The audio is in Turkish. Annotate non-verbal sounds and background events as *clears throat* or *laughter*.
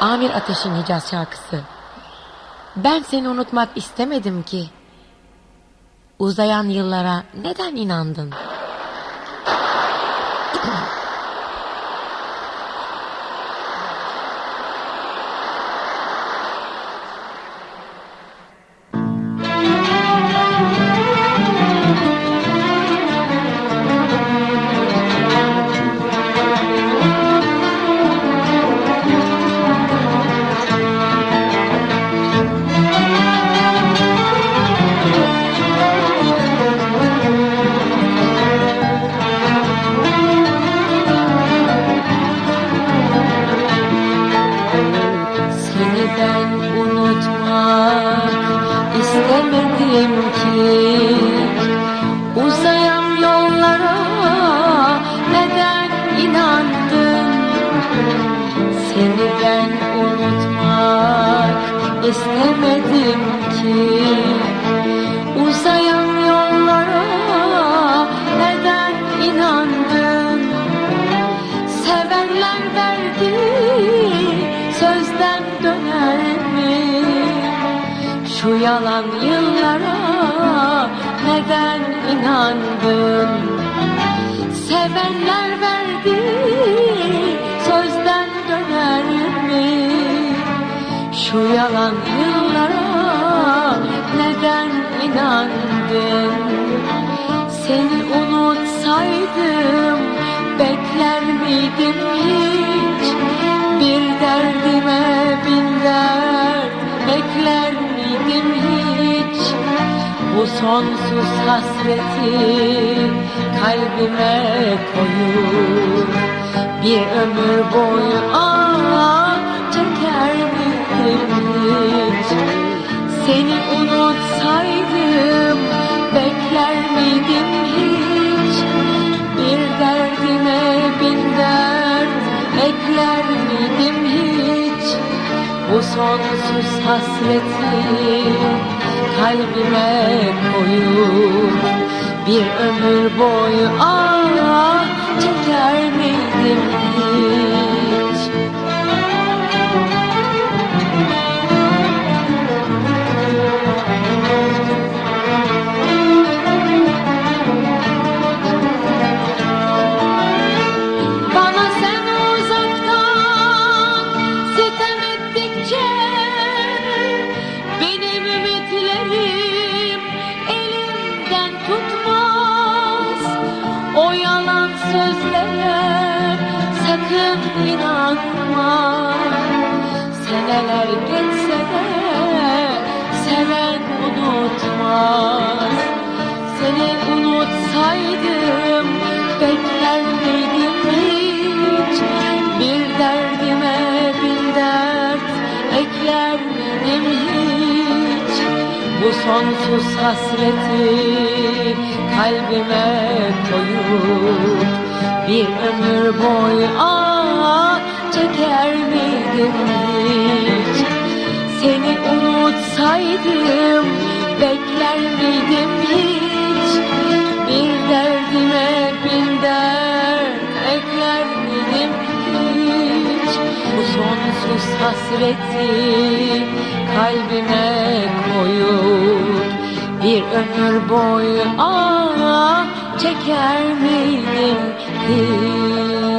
Amir Ateş'in Hicaz şarkısı. Ben seni unutmak istemedim ki. Uzayan yıllara neden inandın? *clears throat* unutmak istemedim ki. Uzayan yollara neden inandın? Seni ben unutmak istemedim ki. Uzayan yollara neden inandın? Sevenler verdi Şu yalan yıllara neden inandın? Sevenler verdi sözden döner mi? Şu yalan yıllara neden inandın? Seni unutsaydım bekler miydim hiç? Bir derdime bin dert bekler bildim hiç? Bu sonsuz hasreti kalbime koyup Bir ömür boyu ah çeker miydim hiç? Seni unutsaydım bekler miydim hiç? Bir derdime Bu sonsuz hasreti kalbime koyup bir ömür boyu ağla çeker miydim diye. sözlere sakın inanma. Seneler geçse de seven unutmaz. Seni unutsaydım bekler miydim Bu sonsuz hasreti kalbime koyup Bir ömür boyu çeker miydim hiç? Seni unutsaydım bekler miydim hiç? Bir derdime bin dert ekler miydim hiç? Bu sonsuz hasreti kalbime koyup bir ömür boyu ah çeker miydim hiç?